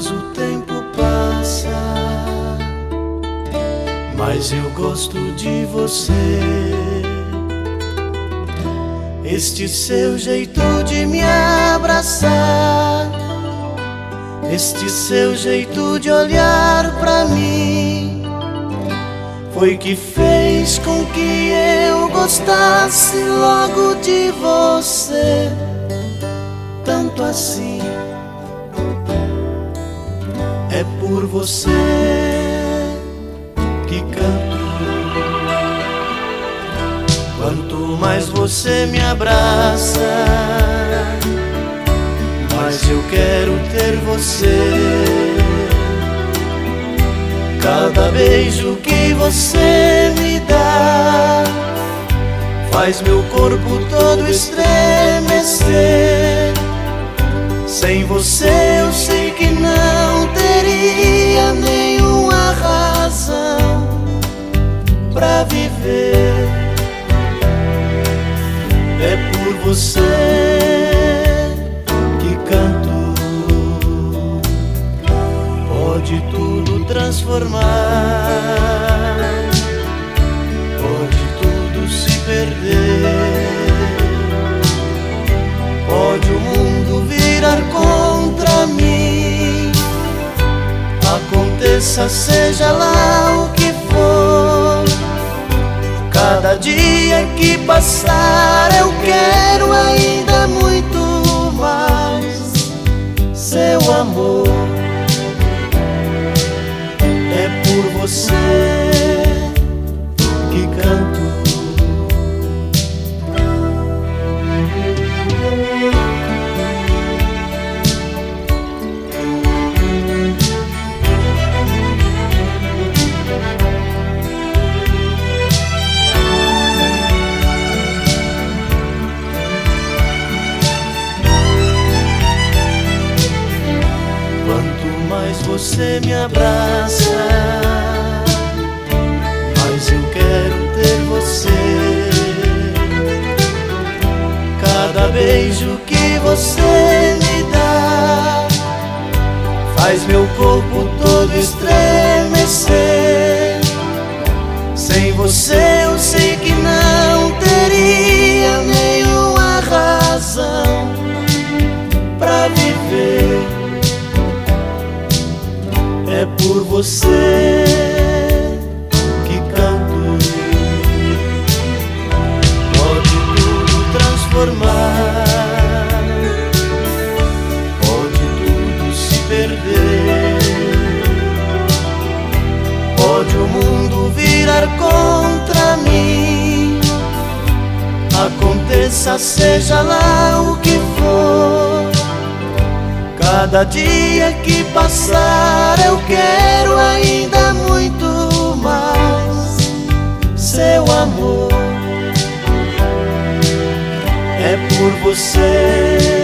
mais o tempo passa, mais eu gosto de você. Este seu jeito de me abraçar, este seu jeito de olhar pra mim, foi que fez com que eu gostasse logo de você, tanto assim é por você que canto. Quanto mais você me abraça, mais eu quero ter você. Cada beijo que você me dá faz meu corpo todo estremecer. Sem você eu sei pra viver. É por você que canto. Pode tudo transformar, pode tudo se perder. Pode o mundo virar contra mim. Aconteça, seja lá o que. Cada dia que passar, eu quero ainda muito mais seu amor. É por você Mais você me abraça, mais eu quero ter você. Cada beijo que você me dá faz meu corpo todo estremecer. Sem você eu sei que É por você que canto. Pode tudo transformar, pode tudo se perder. Pode o mundo virar contra mim. Aconteça, seja lá o que for. Cada dia que passar eu quero ainda muito mais seu amor. É por você